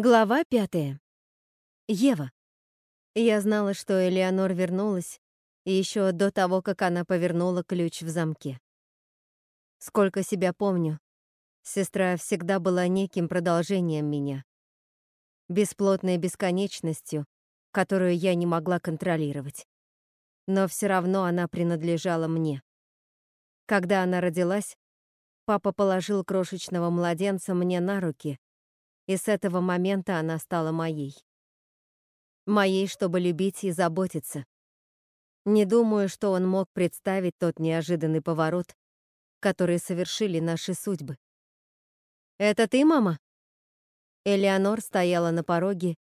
Глава пятая. Ева. Я знала, что Элеонор вернулась, еще до того, как она повернула ключ в замке. Сколько себя помню, сестра всегда была неким продолжением меня, бесплотной бесконечностью, которую я не могла контролировать. Но все равно она принадлежала мне. Когда она родилась, папа положил крошечного младенца мне на руки, и с этого момента она стала моей. Моей, чтобы любить и заботиться. Не думаю, что он мог представить тот неожиданный поворот, который совершили наши судьбы. «Это ты, мама?» Элеонор стояла на пороге,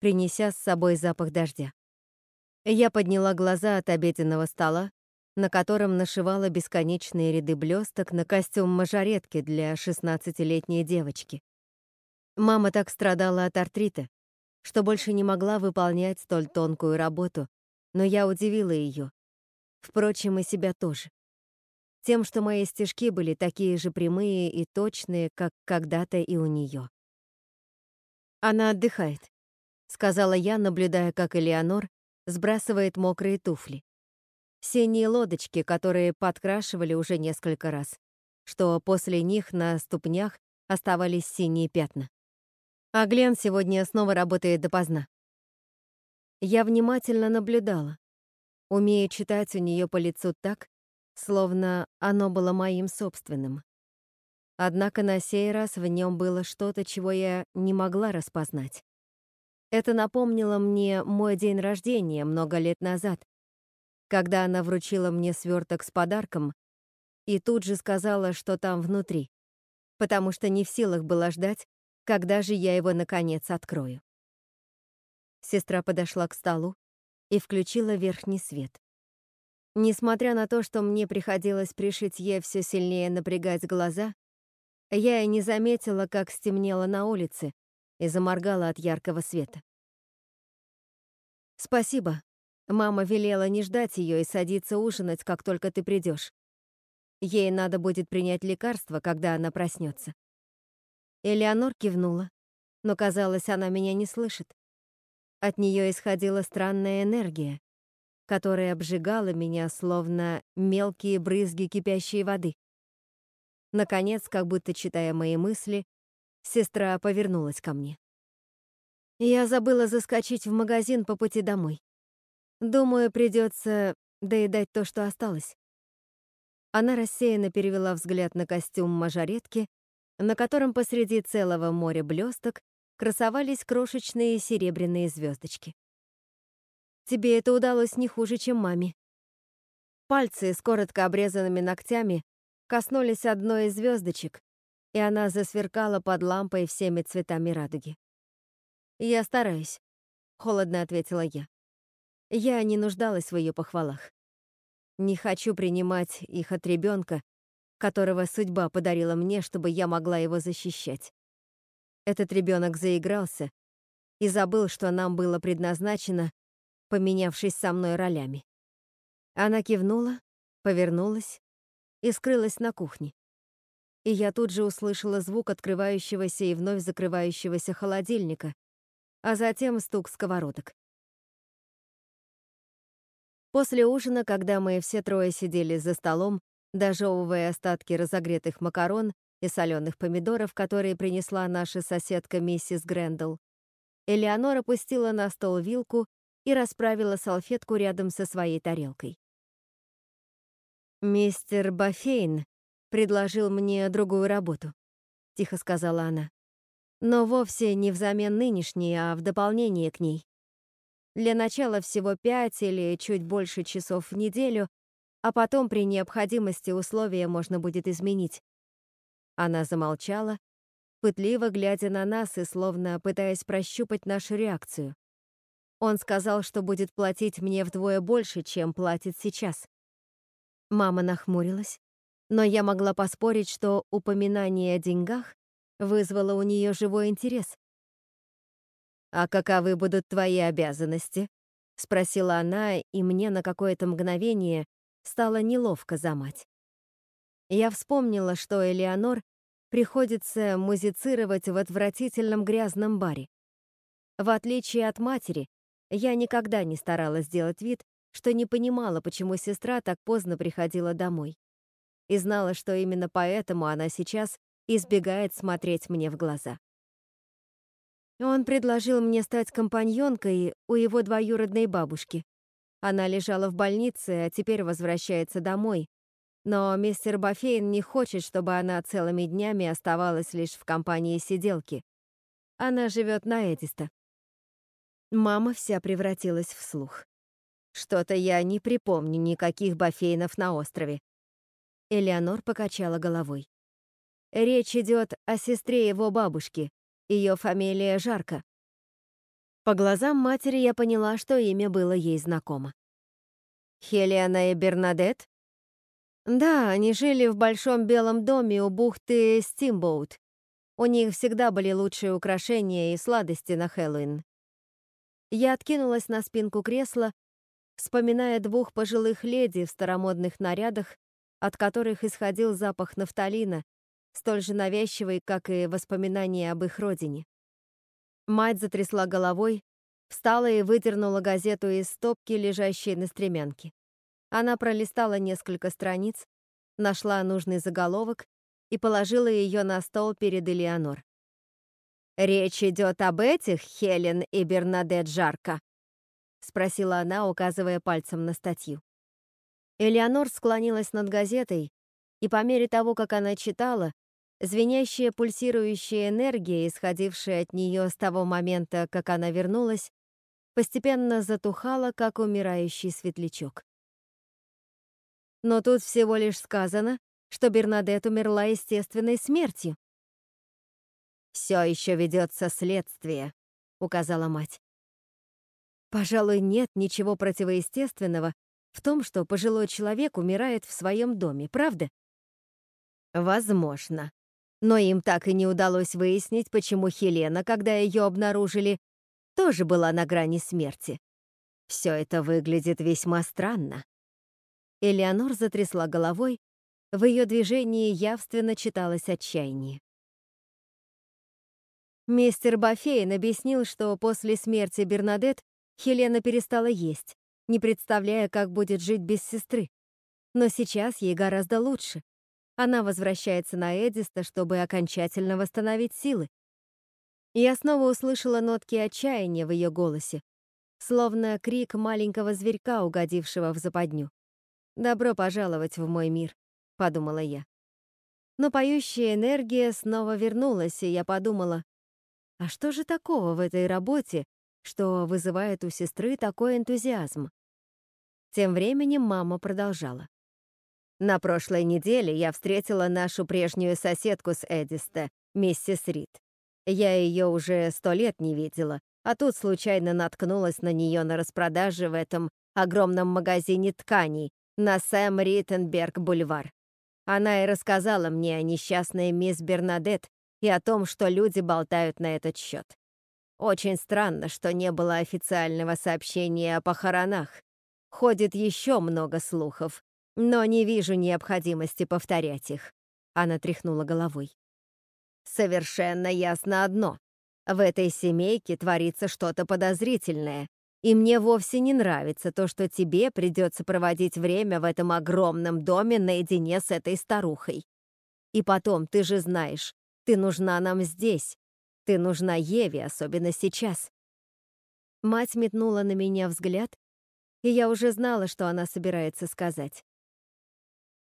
принеся с собой запах дождя. Я подняла глаза от обеденного стола, на котором нашивала бесконечные ряды блесток на костюм мажоретки для 16-летней девочки. Мама так страдала от артрита, что больше не могла выполнять столь тонкую работу, но я удивила ее. Впрочем, и себя тоже. Тем, что мои стежки были такие же прямые и точные, как когда-то и у нее. «Она отдыхает», — сказала я, наблюдая, как Элеонор сбрасывает мокрые туфли. Синие лодочки, которые подкрашивали уже несколько раз, что после них на ступнях оставались синие пятна. А Глен сегодня снова работает допоздна. Я внимательно наблюдала, умея читать у нее по лицу так, словно оно было моим собственным. Однако на сей раз в нем было что-то, чего я не могла распознать. Это напомнило мне мой день рождения много лет назад, когда она вручила мне сверток с подарком и тут же сказала, что там внутри, потому что не в силах была ждать, когда же я его, наконец, открою? Сестра подошла к столу и включила верхний свет. Несмотря на то, что мне приходилось пришить ей все сильнее напрягать глаза, я и не заметила, как стемнело на улице и заморгала от яркого света. «Спасибо. Мама велела не ждать ее и садиться ужинать, как только ты придешь. Ей надо будет принять лекарство, когда она проснется. Элеонор кивнула, но, казалось, она меня не слышит. От нее исходила странная энергия, которая обжигала меня, словно мелкие брызги кипящей воды. Наконец, как будто читая мои мысли, сестра повернулась ко мне. Я забыла заскочить в магазин по пути домой. Думаю, придется доедать то, что осталось. Она рассеянно перевела взгляд на костюм мажоретки, на котором посреди целого моря блесток красовались крошечные серебряные звездочки. Тебе это удалось не хуже, чем маме. Пальцы с коротко обрезанными ногтями коснулись одной из звездочек, и она засверкала под лампой всеми цветами радуги. «Я стараюсь», — холодно ответила я. Я не нуждалась в ее похвалах. Не хочу принимать их от ребенка, которого судьба подарила мне, чтобы я могла его защищать. Этот ребенок заигрался и забыл, что нам было предназначено, поменявшись со мной ролями. Она кивнула, повернулась и скрылась на кухне. И я тут же услышала звук открывающегося и вновь закрывающегося холодильника, а затем стук сковородок. После ужина, когда мы все трое сидели за столом, дожевывая остатки разогретых макарон и соленых помидоров, которые принесла наша соседка миссис Грэндалл. Элеонора пустила на стол вилку и расправила салфетку рядом со своей тарелкой. «Мистер Бафейн предложил мне другую работу», — тихо сказала она. «Но вовсе не взамен нынешней, а в дополнение к ней. Для начала всего пять или чуть больше часов в неделю, а потом при необходимости условия можно будет изменить. Она замолчала, пытливо глядя на нас и словно пытаясь прощупать нашу реакцию. Он сказал, что будет платить мне вдвое больше, чем платит сейчас. Мама нахмурилась, но я могла поспорить, что упоминание о деньгах вызвало у нее живой интерес. «А каковы будут твои обязанности?» — спросила она, и мне на какое-то мгновение стало неловко за мать. Я вспомнила, что Элеонор приходится музицировать в отвратительном грязном баре. В отличие от матери, я никогда не старалась сделать вид, что не понимала, почему сестра так поздно приходила домой. И знала, что именно поэтому она сейчас избегает смотреть мне в глаза. Он предложил мне стать компаньонкой у его двоюродной бабушки. Она лежала в больнице, а теперь возвращается домой. Но мистер Бафейн не хочет, чтобы она целыми днями оставалась лишь в компании сиделки. Она живет на Эдиста. Мама вся превратилась в слух. Что-то я не припомню никаких Бафейнов на острове. Элеонор покачала головой. Речь идет о сестре его бабушки. Ее фамилия Жарко. По глазам матери я поняла, что имя было ей знакомо. Хелиана и Бернадет? Да, они жили в большом белом доме у бухты Стимбоут. У них всегда были лучшие украшения и сладости на Хэллоуин. Я откинулась на спинку кресла, вспоминая двух пожилых леди в старомодных нарядах, от которых исходил запах нафталина, столь же навязчивый, как и воспоминания об их родине. Мать затрясла головой, встала и выдернула газету из стопки, лежащей на стремянке. Она пролистала несколько страниц, нашла нужный заголовок и положила ее на стол перед Элеонор. «Речь идет об этих, Хелен и Бернадет Жарко?» — спросила она, указывая пальцем на статью. Элеонор склонилась над газетой, и по мере того, как она читала, звенящая пульсирующая энергия, исходившая от нее с того момента, как она вернулась, постепенно затухала, как умирающий светлячок. Но тут всего лишь сказано, что Бернадет умерла естественной смертью. «Все еще ведется следствие», — указала мать. Пожалуй, нет ничего противоестественного в том, что пожилой человек умирает в своем доме, правда? Возможно. Но им так и не удалось выяснить, почему Хелена, когда ее обнаружили, тоже была на грани смерти. Все это выглядит весьма странно. Элеонор затрясла головой, в ее движении явственно читалось отчаяние. Мистер Бафейн объяснил, что после смерти Бернадет Хелена перестала есть, не представляя, как будет жить без сестры. Но сейчас ей гораздо лучше. Она возвращается на Эдиста, чтобы окончательно восстановить силы. Я снова услышала нотки отчаяния в ее голосе, словно крик маленького зверька, угодившего в западню. «Добро пожаловать в мой мир», — подумала я. Но поющая энергия снова вернулась, и я подумала, а что же такого в этой работе, что вызывает у сестры такой энтузиазм? Тем временем мама продолжала. На прошлой неделе я встретила нашу прежнюю соседку с Эдиста, миссис Рид. Я ее уже сто лет не видела, а тут случайно наткнулась на нее на распродаже в этом огромном магазине тканей на Сэм Риттенберг-бульвар. Она и рассказала мне о несчастной мисс Бернадет и о том, что люди болтают на этот счет. Очень странно, что не было официального сообщения о похоронах, Ходит еще много слухов, но не вижу необходимости повторять их. Она тряхнула головой. Совершенно ясно одно. В этой семейке творится что-то подозрительное, и мне вовсе не нравится то, что тебе придется проводить время в этом огромном доме наедине с этой старухой. И потом, ты же знаешь, ты нужна нам здесь. Ты нужна Еве, особенно сейчас. Мать метнула на меня взгляд, и я уже знала, что она собирается сказать.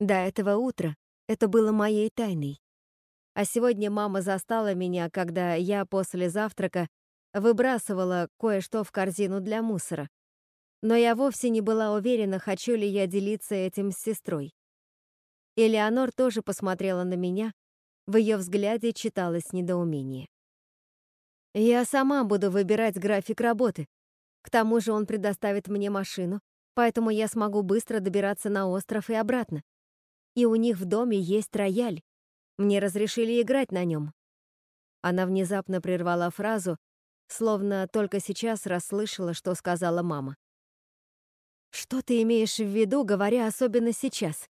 До этого утра это было моей тайной. А сегодня мама застала меня, когда я после завтрака выбрасывала кое-что в корзину для мусора. Но я вовсе не была уверена, хочу ли я делиться этим с сестрой. Элеонор тоже посмотрела на меня, в ее взгляде читалось недоумение. «Я сама буду выбирать график работы», к тому же он предоставит мне машину, поэтому я смогу быстро добираться на остров и обратно. И у них в доме есть рояль. Мне разрешили играть на нем. Она внезапно прервала фразу, словно только сейчас расслышала, что сказала мама. «Что ты имеешь в виду, говоря особенно сейчас?»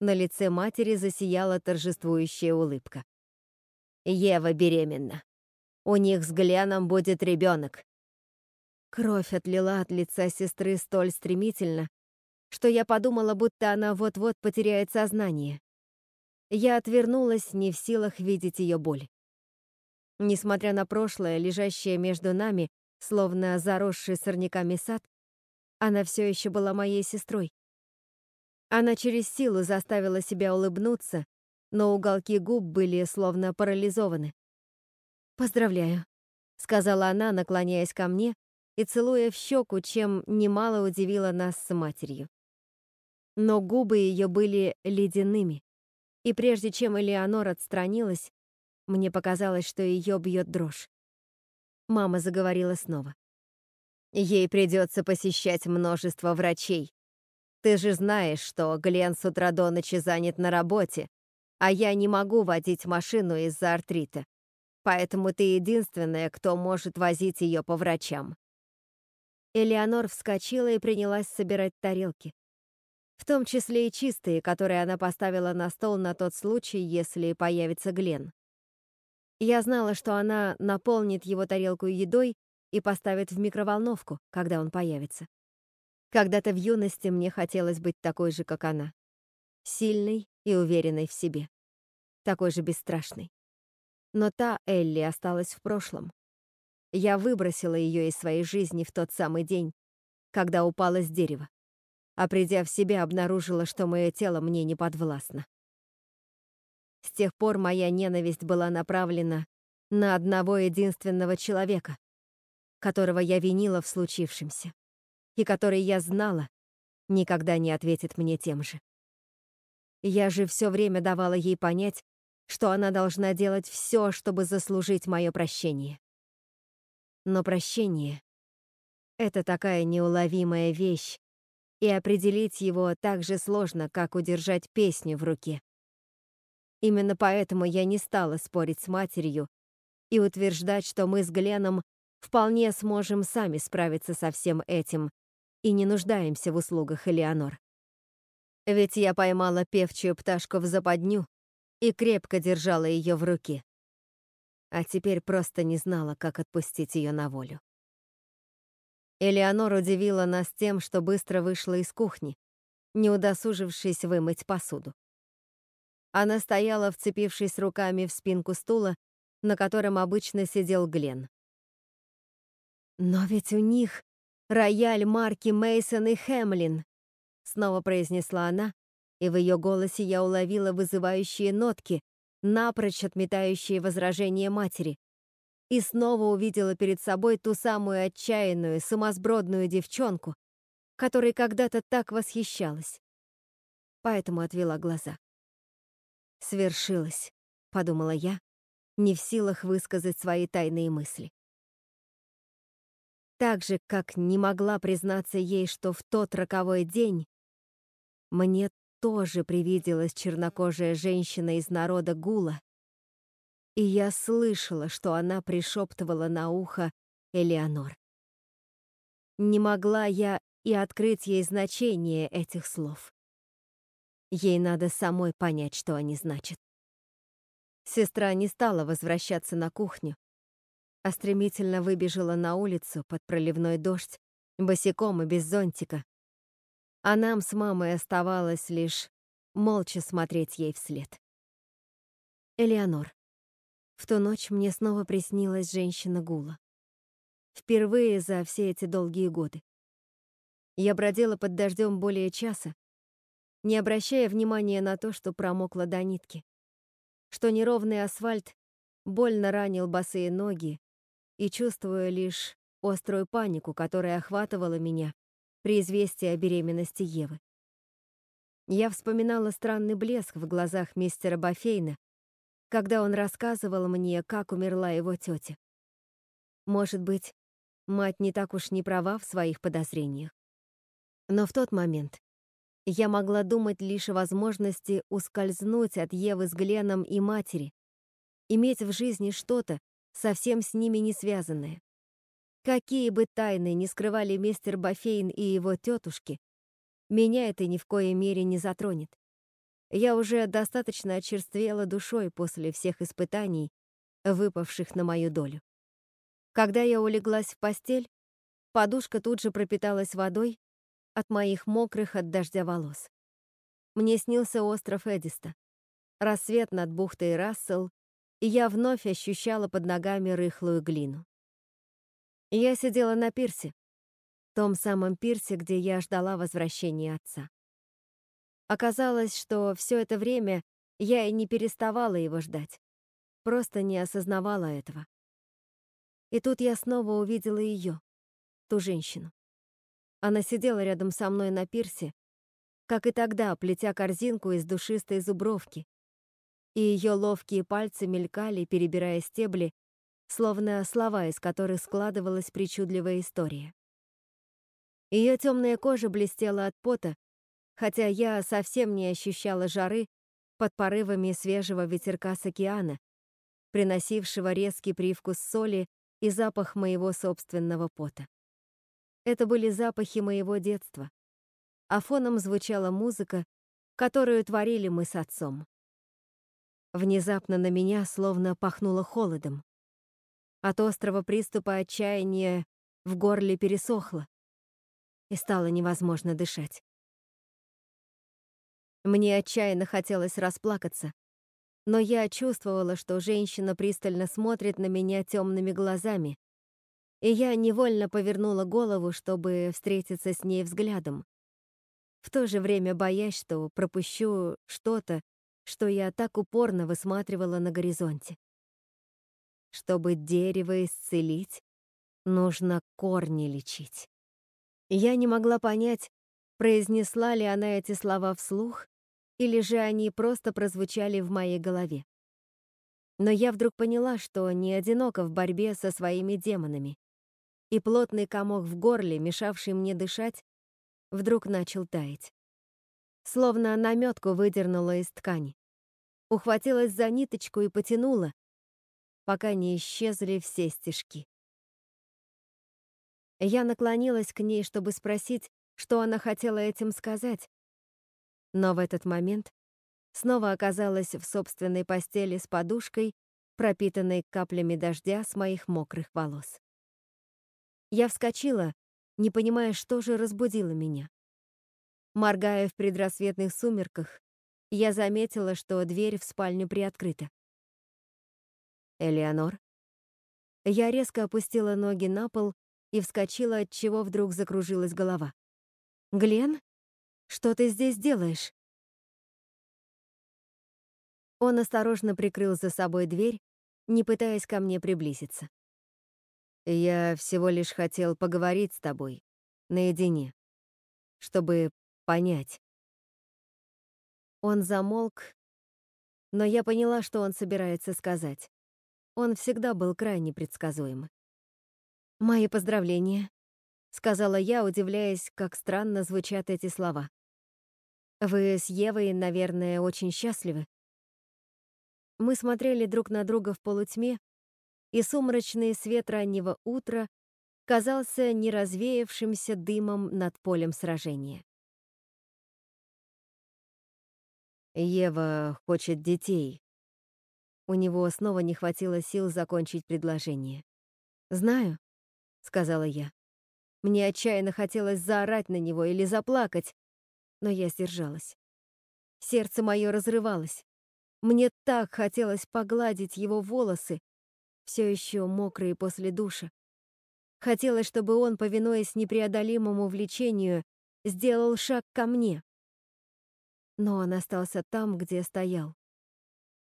На лице матери засияла торжествующая улыбка. «Ева беременна. У них с Гленом будет ребенок. Кровь отлила от лица сестры столь стремительно, что я подумала, будто она вот-вот потеряет сознание. Я отвернулась, не в силах видеть ее боль. Несмотря на прошлое, лежащее между нами, словно заросший сорняками сад, она все еще была моей сестрой. Она через силу заставила себя улыбнуться, но уголки губ были словно парализованы. «Поздравляю», — сказала она, наклоняясь ко мне и целуя в щеку, чем немало удивила нас с матерью. Но губы ее были ледяными, и прежде чем Элеонор отстранилась, мне показалось, что ее бьет дрожь. Мама заговорила снова. Ей придется посещать множество врачей. Ты же знаешь, что Глен с утра до ночи занят на работе, а я не могу водить машину из-за артрита. Поэтому ты единственная, кто может возить ее по врачам. Элеонор вскочила и принялась собирать тарелки. В том числе и чистые, которые она поставила на стол на тот случай, если появится Глен. Я знала, что она наполнит его тарелку едой и поставит в микроволновку, когда он появится. Когда-то в юности мне хотелось быть такой же, как она. Сильной и уверенной в себе. Такой же бесстрашной. Но та Элли осталась в прошлом. Я выбросила ее из своей жизни в тот самый день, когда упала с дерева. А придя в себя, обнаружила, что мое тело мне не подвластно. С тех пор моя ненависть была направлена на одного единственного человека, которого я винила в случившемся, и который я знала, никогда не ответит мне тем же. Я же все время давала ей понять, что она должна делать все, чтобы заслужить мое прощение. Но прощение — это такая неуловимая вещь, и определить его так же сложно, как удержать песню в руке. Именно поэтому я не стала спорить с матерью и утверждать, что мы с Гленом вполне сможем сами справиться со всем этим и не нуждаемся в услугах Элеонор. Ведь я поймала певчую пташку в западню и крепко держала ее в руке. А теперь просто не знала, как отпустить ее на волю. Элеонор удивила нас тем, что быстро вышла из кухни, не удосужившись вымыть посуду. Она стояла, вцепившись руками в спинку стула, на котором обычно сидел Глен. «Но ведь у них рояль марки Мейсон и Хемлин», снова произнесла она, и в ее голосе я уловила вызывающие нотки, напрочь отметающие возражения матери, и снова увидела перед собой ту самую отчаянную, сумасбродную девчонку, которой когда-то так восхищалась. Поэтому отвела глаза. «Свершилось», — подумала я, не в силах высказать свои тайные мысли. Так же, как не могла признаться ей, что в тот роковой день мне тоже привиделась чернокожая женщина из народа Гула, и я слышала, что она пришептывала на ухо Элеонор. Не могла я и открыть ей значение этих слов. Ей надо самой понять, что они значат. Сестра не стала возвращаться на кухню, а стремительно выбежала на улицу под проливной дождь, босиком и без зонтика, а нам с мамой оставалось лишь молча смотреть ей вслед. Элеонор. В ту ночь мне снова приснилась женщина Гула. Впервые за все эти долгие годы. Я бродила под дождем более часа, не обращая внимания на то, что промокла до нитки, что неровный асфальт больно ранил босые ноги и чувствуя лишь острую панику, которая охватывала меня при известии о беременности Евы. Я вспоминала странный блеск в глазах мистера Бафейна, когда он рассказывал мне, как умерла его тетя. Может быть, мать не так уж не права в своих подозрениях. Но в тот момент я могла думать лишь о возможности ускользнуть от Евы с Гленом и матери, иметь в жизни что-то, совсем с ними не связанное. Какие бы тайны ни скрывали мистер Бафейн и его тетушки, меня это ни в коей мере не затронет. Я уже достаточно очерствела душой после всех испытаний, выпавших на мою долю. Когда я улеглась в постель, подушка тут же пропиталась водой от моих мокрых от дождя волос. Мне снился остров Эдиста, рассвет над бухтой Рассел, и я вновь ощущала под ногами рыхлую глину. Я сидела на пирсе, том самом пирсе, где я ждала возвращения отца. Оказалось, что все это время я и не переставала его ждать, просто не осознавала этого. И тут я снова увидела ее, ту женщину. Она сидела рядом со мной на пирсе, как и тогда, плетя корзинку из душистой зубровки, и ее ловкие пальцы мелькали, перебирая стебли, словно слова, из которых складывалась причудливая история. Ее темная кожа блестела от пота, хотя я совсем не ощущала жары под порывами свежего ветерка с океана, приносившего резкий привкус соли и запах моего собственного пота. Это были запахи моего детства, а фоном звучала музыка, которую творили мы с отцом. Внезапно на меня словно пахнуло холодом. От острого приступа отчаяния в горле пересохло, и стало невозможно дышать. Мне отчаянно хотелось расплакаться, но я чувствовала, что женщина пристально смотрит на меня темными глазами, и я невольно повернула голову, чтобы встретиться с ней взглядом, в то же время боясь, что пропущу что-то, что я так упорно высматривала на горизонте. Чтобы дерево исцелить, нужно корни лечить. Я не могла понять, произнесла ли она эти слова вслух или же они просто прозвучали в моей голове. Но я вдруг поняла, что не одинока в борьбе со своими демонами, и плотный комок в горле, мешавший мне дышать, вдруг начал таять. Словно наметку выдернула из ткани. Ухватилась за ниточку и потянула, пока не исчезли все стежки. Я наклонилась к ней, чтобы спросить, что она хотела этим сказать, но в этот момент снова оказалась в собственной постели с подушкой, пропитанной каплями дождя с моих мокрых волос. Я вскочила, не понимая, что же разбудило меня. Моргая в предрассветных сумерках, я заметила, что дверь в спальню приоткрыта. «Элеонор?» Я резко опустила ноги на пол и вскочила, от чего вдруг закружилась голова. «Глен?» Что ты здесь делаешь?» Он осторожно прикрыл за собой дверь, не пытаясь ко мне приблизиться. «Я всего лишь хотел поговорить с тобой, наедине, чтобы понять». Он замолк, но я поняла, что он собирается сказать. Он всегда был крайне предсказуем. «Мои поздравления», — сказала я, удивляясь, как странно звучат эти слова. Вы с Евой, наверное, очень счастливы. Мы смотрели друг на друга в полутьме, и сумрачный свет раннего утра казался неразвеявшимся дымом над полем сражения. Ева хочет детей. У него снова не хватило сил закончить предложение. «Знаю», — сказала я. Мне отчаянно хотелось заорать на него или заплакать, но я сдержалась. Сердце мое разрывалось. Мне так хотелось погладить его волосы, все еще мокрые после душа. Хотелось, чтобы он, повинуясь непреодолимому влечению, сделал шаг ко мне. Но он остался там, где стоял.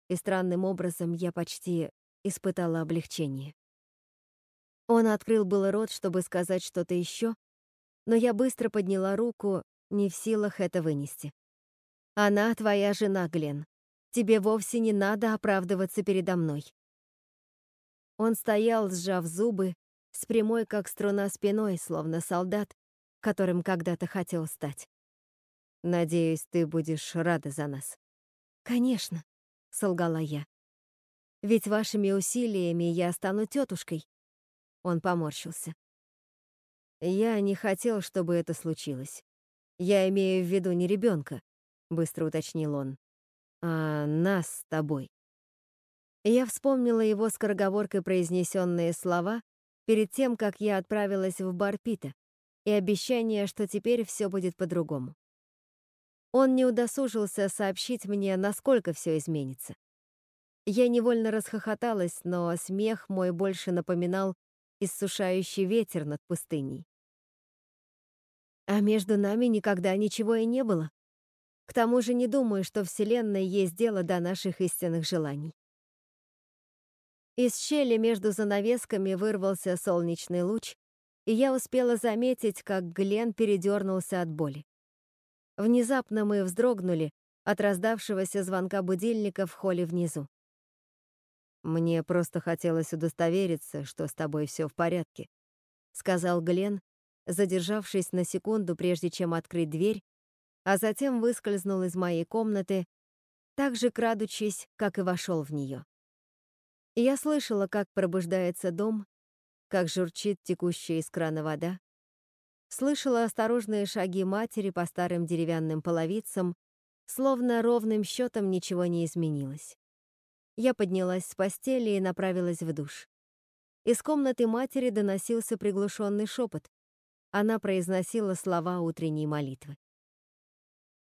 И странным образом я почти испытала облегчение. Он открыл было рот, чтобы сказать что-то еще, но я быстро подняла руку не в силах это вынести. Она твоя жена, Глен. Тебе вовсе не надо оправдываться передо мной. Он стоял, сжав зубы, с прямой, как струна спиной, словно солдат, которым когда-то хотел стать. «Надеюсь, ты будешь рада за нас». «Конечно», — солгала я. «Ведь вашими усилиями я стану тетушкой». Он поморщился. «Я не хотел, чтобы это случилось. «Я имею в виду не ребенка», — быстро уточнил он, — «а нас с тобой». Я вспомнила его скороговоркой произнесенные слова перед тем, как я отправилась в бар Пита, и обещание, что теперь все будет по-другому. Он не удосужился сообщить мне, насколько все изменится. Я невольно расхохоталась, но смех мой больше напоминал иссушающий ветер над пустыней. А между нами никогда ничего и не было. К тому же не думаю, что Вселенной есть дело до наших истинных желаний. Из щели между занавесками вырвался солнечный луч, и я успела заметить, как Глен передернулся от боли. Внезапно мы вздрогнули от раздавшегося звонка будильника в холле внизу. «Мне просто хотелось удостовериться, что с тобой все в порядке», — сказал Глен, задержавшись на секунду, прежде чем открыть дверь, а затем выскользнул из моей комнаты, так же крадучись, как и вошел в нее. Я слышала, как пробуждается дом, как журчит текущая из крана вода, слышала осторожные шаги матери по старым деревянным половицам, словно ровным счетом ничего не изменилось. Я поднялась с постели и направилась в душ. Из комнаты матери доносился приглушенный шепот. Она произносила слова утренней молитвы.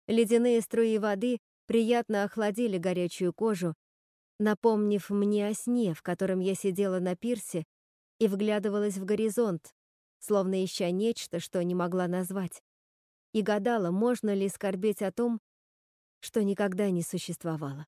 Ледяные струи воды приятно охладили горячую кожу, напомнив мне о сне, в котором я сидела на пирсе и вглядывалась в горизонт, словно ища нечто, что не могла назвать, и гадала, можно ли скорбеть о том, что никогда не существовало.